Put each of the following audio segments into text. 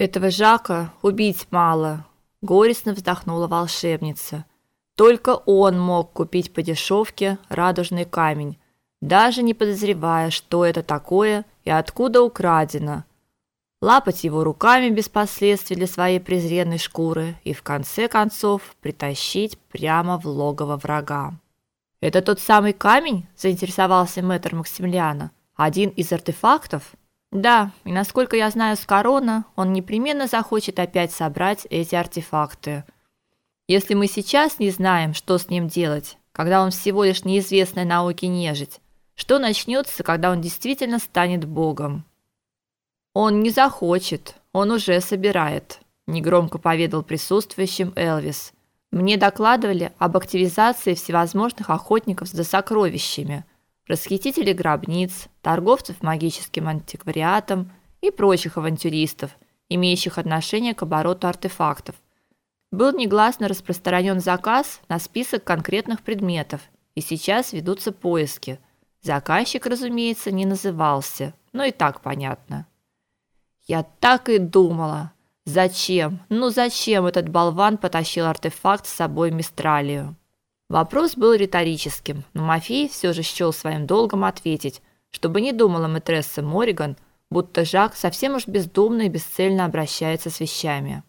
Этого Жака убить мало, горестно вздохнула волшебница. Только он мог купить по дешевке радужный камень, даже не подозревая, что это такое и откуда украдено. Лапать его руками без последствий для своей презренной шкуры и в конце концов притащить прямо в логово врага. Это тот самый камень, заинтересовался мэтр Максимилиана. Один из артефактов? Да, и насколько я знаю с Корона, он непременно захочет опять собрать эти артефакты. Если мы сейчас не знаем, что с ним делать, когда он всего лишь неизвестная науке нежить, что начнется, когда он действительно станет богом? Он не захочет, он уже собирает, негромко поведал присутствующим Элвис. Мне докладывали об активизации всевозможных охотников за сокровищами, расхитителей гробниц, торговцев магическим антиквариатом и прочих авантюристов, имеющих отношение к обороту артефактов. Был негласно распространен заказ на список конкретных предметов, и сейчас ведутся поиски. Заказчик, разумеется, не назывался, но и так понятно. Я так и думала, Зачем? Ну зачем этот болван потащил артефакт с собой в Мистралию? Вопрос был риторическим, но Мафей все же счел своим долгом ответить, чтобы не думала мэтресса Мориган, будто Жак совсем уж бездумно и бесцельно обращается с вещами.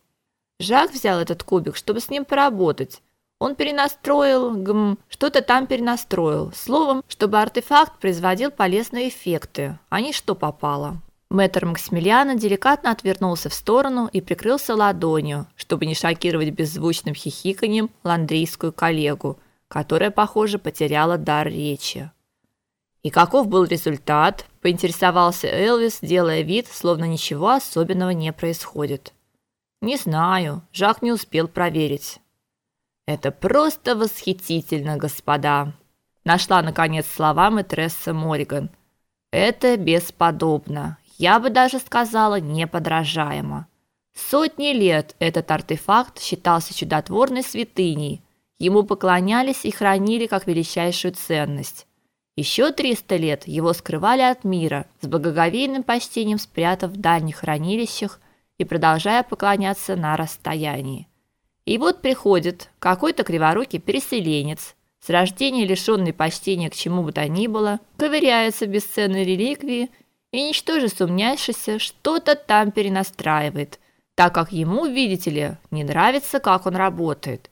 Жак взял этот кубик, чтобы с ним поработать. Он перенастроил, гм, что-то там перенастроил. Словом, чтобы артефакт производил полезные эффекты, а не что попало. Мэтр Максимилиана деликатно отвернулся в сторону и прикрылся ладонью, чтобы не шокировать беззвучным хихиканьем ландрийскую коллегу, которая, похоже, потеряла дар речи. И каков был результат? поинтересовался Элвис, делая вид, словно ничего особенного не происходит. Не знаю, Жак не успел проверить. Это просто восхитительно, господа. Нашла наконец слова мэтресса Мориган. Это бесподобно я бы даже сказала, неподражаемо. Сотни лет этот артефакт считался чудотворной святыней. Ему поклонялись и хранили как величайшую ценность. Еще 300 лет его скрывали от мира, с благоговейным почтением спрятав в дальних хранилищах и продолжая поклоняться на расстоянии. И вот приходит какой-то криворукий переселенец, с рождения лишенный почтения к чему бы то ни было, ковыряется в бесценной реликвии и ничтоже сумняшися что-то там перенастраивает, так как ему, видите ли, не нравится, как он работает.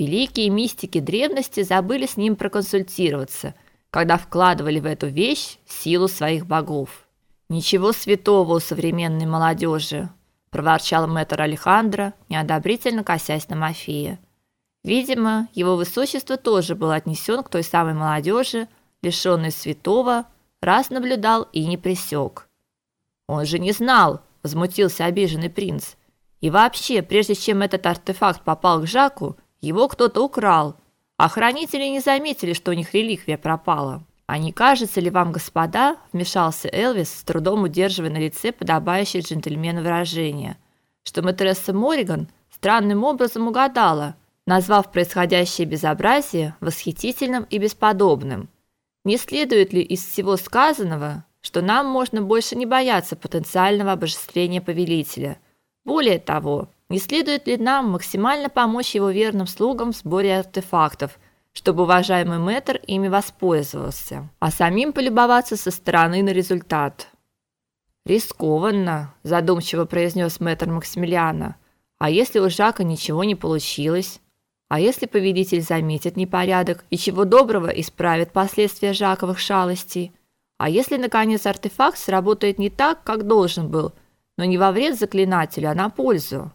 Великие мистики древности забыли с ним проконсультироваться, когда вкладывали в эту вещь силу своих богов. Ничего святого у современной молодежи, проворчал мэтр Алехандро, неодобрительно косясь на Мафия. Видимо, его высочество тоже был отнесен к той самой молодежи, лишенной святого, раз наблюдал и не пресек. Он же не знал, возмутился обиженный принц. И вообще, прежде чем этот артефакт попал к Жаку, его кто-то украл. А не заметили, что у них реликвия пропала. А не кажется ли вам, господа, вмешался Элвис, с трудом удерживая на лице подобающее джентльмену выражение, что матресса Мориган странным образом угадала, назвав происходящее безобразие восхитительным и бесподобным. Не следует ли из всего сказанного, что нам можно больше не бояться потенциального обожествления повелителя? Более того, не следует ли нам максимально помочь его верным слугам в сборе артефактов, чтобы уважаемый мэтр ими воспользовался, а самим полюбоваться со стороны на результат? Рискованно, задумчиво произнес мэтр Максимилиана. А если у Жака ничего не получилось? А если повелитель заметит непорядок и чего доброго исправит последствия Жаковых шалостей? А если наконец артефакт сработает не так, как должен был, но не во вред заклинателю, а на пользу?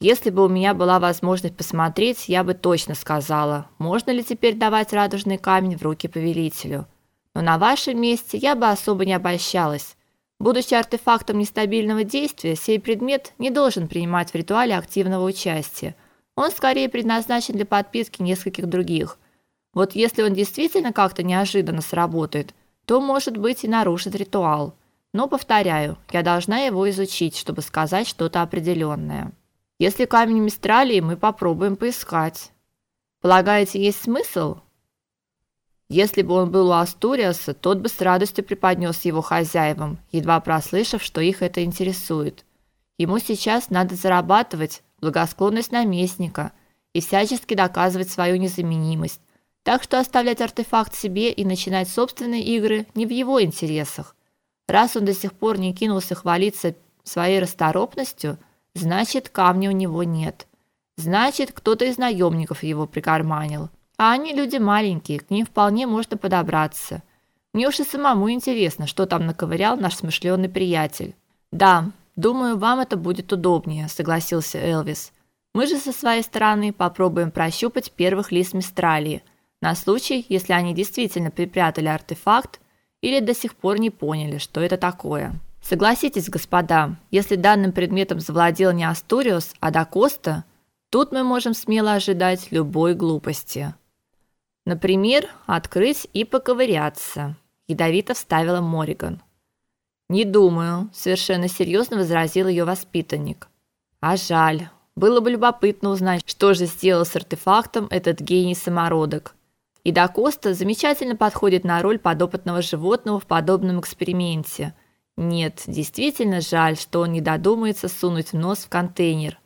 Если бы у меня была возможность посмотреть, я бы точно сказала, можно ли теперь давать радужный камень в руки повелителю. Но на вашем месте я бы особо не обольщалась. Будучи артефактом нестабильного действия, сей предмет не должен принимать в ритуале активного участия – он скорее предназначен для подпитки нескольких других. Вот если он действительно как-то неожиданно сработает, то, может быть, и нарушит ритуал. Но повторяю, я должна его изучить, чтобы сказать что-то определенное. Если камень мистралии, мы попробуем поискать. Полагаете, есть смысл? Если бы он был у Астуриаса, тот бы с радостью преподнес его хозяевам, едва прослышав, что их это интересует. Ему сейчас надо зарабатывать благосклонность наместника и всячески доказывать свою незаменимость. Так что оставлять артефакт себе и начинать собственные игры не в его интересах. Раз он до сих пор не кинулся хвалиться своей расторопностью, значит, камня у него нет. Значит, кто-то из наемников его прикарманил. А они люди маленькие, к ним вполне можно подобраться. Мне уж и самому интересно, что там наковырял наш смышленый приятель. Да, думаю, вам это будет удобнее, согласился Элвис. Мы же со своей стороны попробуем прощупать первых лиц Мистралии, на случай, если они действительно припрятали артефакт или до сих пор не поняли, что это такое. Согласитесь, господа, если данным предметом завладел не Астуриус, а Дакоста, тут мы можем смело ожидать любой глупости. Например, открыть и поковыряться, ядовито вставила Мориган. Не думаю, совершенно серьезно возразил ее воспитанник. А жаль. Было бы любопытно узнать, что же сделал с артефактом этот гений самородок. И да Коста замечательно подходит на роль подопытного животного в подобном эксперименте. Нет, действительно жаль, что он не додумается сунуть нос в контейнер.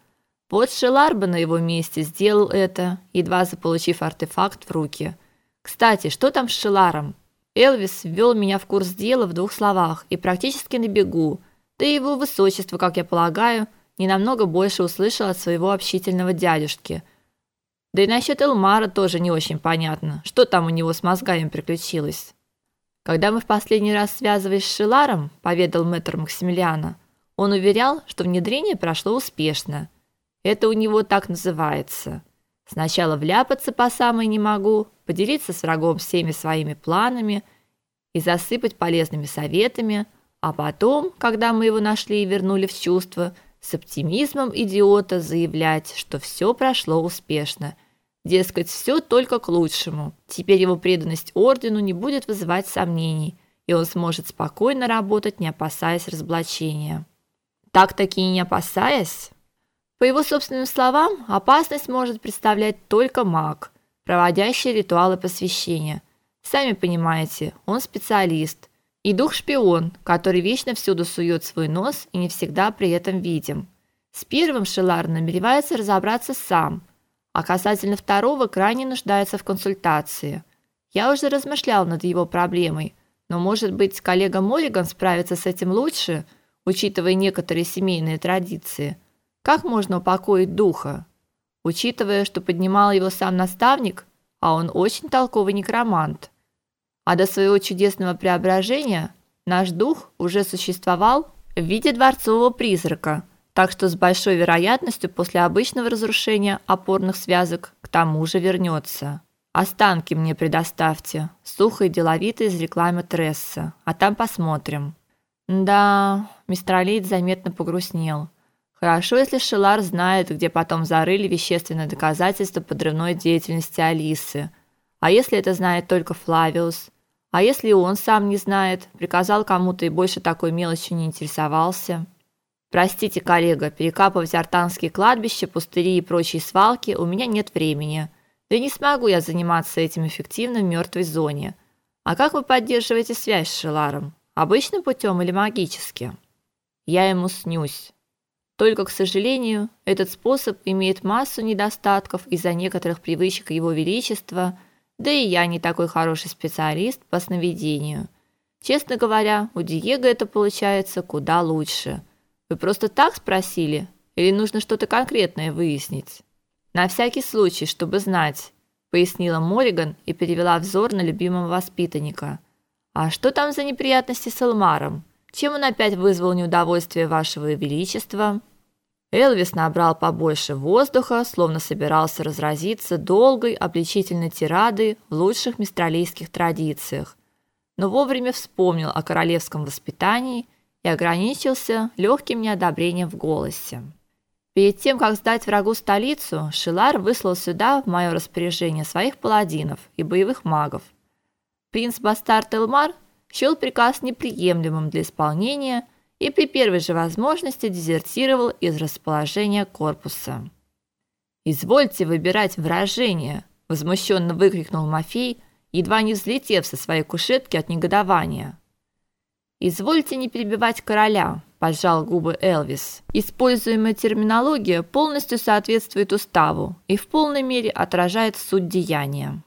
Вот Шелар бы на его месте сделал это, едва заполучив артефакт в руки. Кстати, что там с Шеларом? Элвис ввел меня в курс дела в двух словах и практически на бегу. Да и его высочество, как я полагаю, не намного больше услышал от своего общительного дядюшки. Да и насчет Элмара тоже не очень понятно, что там у него с мозгами приключилось. Когда мы в последний раз связывались с Шеларом, поведал мэтр Максимилиана, он уверял, что внедрение прошло успешно. Это у него так называется. Сначала вляпаться по самой не могу, поделиться с врагом всеми своими планами и засыпать полезными советами, а потом, когда мы его нашли и вернули в чувство, с оптимизмом идиота заявлять, что все прошло успешно. Дескать, все только к лучшему. Теперь его преданность ордену не будет вызывать сомнений, и он сможет спокойно работать, не опасаясь разоблачения. Так-таки не опасаясь? По его собственным словам, опасность может представлять только маг, проводящий ритуалы посвящения. Сами понимаете, он специалист, и дух-шпион, который вечно всюду сует свой нос и не всегда при этом видим. С первым Шелар намеревается разобраться сам, а касательно второго крайне нуждается в консультации. Я уже размышлял над его проблемой, но, может быть, коллега Мориган справится с этим лучше, учитывая некоторые семейные традиции – как можно упокоить духа? Учитывая, что поднимал его сам наставник, а он очень толковый некромант. А до своего чудесного преображения наш дух уже существовал в виде дворцового призрака, так что с большой вероятностью после обычного разрушения опорных связок к тому же вернется. Останки мне предоставьте, сухо и деловито изрекла Тресса. А там посмотрим. Да, мистер Алейд заметно погрустнел. Хорошо, если Шелар знает, где потом зарыли вещественные доказательства подрывной деятельности Алисы. А если это знает только Флавиус? А если он сам не знает, приказал кому-то и больше такой мелочью не интересовался? Простите, коллега, перекапывать артанские кладбища, пустыри и прочие свалки у меня нет времени. Да не смогу я заниматься этим эффективно в мертвой зоне. А как вы поддерживаете связь с Шеларом? Обычным путем или магически? Я ему снюсь. Только, к сожалению, этот способ имеет массу недостатков из-за некоторых привычек его величества, да и я не такой хороший специалист по сновидению. Честно говоря, у Диего это получается куда лучше. Вы просто так спросили или нужно что-то конкретное выяснить? На всякий случай, чтобы знать, пояснила Мориган и перевела взор на любимого воспитанника. А что там за неприятности с Элмаром? Чем он опять вызвал неудовольствие вашего величества? Элвис набрал побольше воздуха, словно собирался разразиться долгой обличительной тирадой в лучших мистралийских традициях, но вовремя вспомнил о королевском воспитании и ограничился легким неодобрением в голосе. Перед тем, как сдать врагу столицу, Шилар выслал сюда в мое распоряжение своих паладинов и боевых магов. Принц Бастард Элмар счел приказ неприемлемым для исполнения – и при первой же возможности дезертировал из расположения корпуса. Извольте выбирать выражение, возмущенно выкрикнул Мафей, едва не взлетев со своей кушетки от негодования. Извольте не перебивать короля, поджал губы Элвис. Используемая терминология полностью соответствует уставу и в полной мере отражает суть деяния.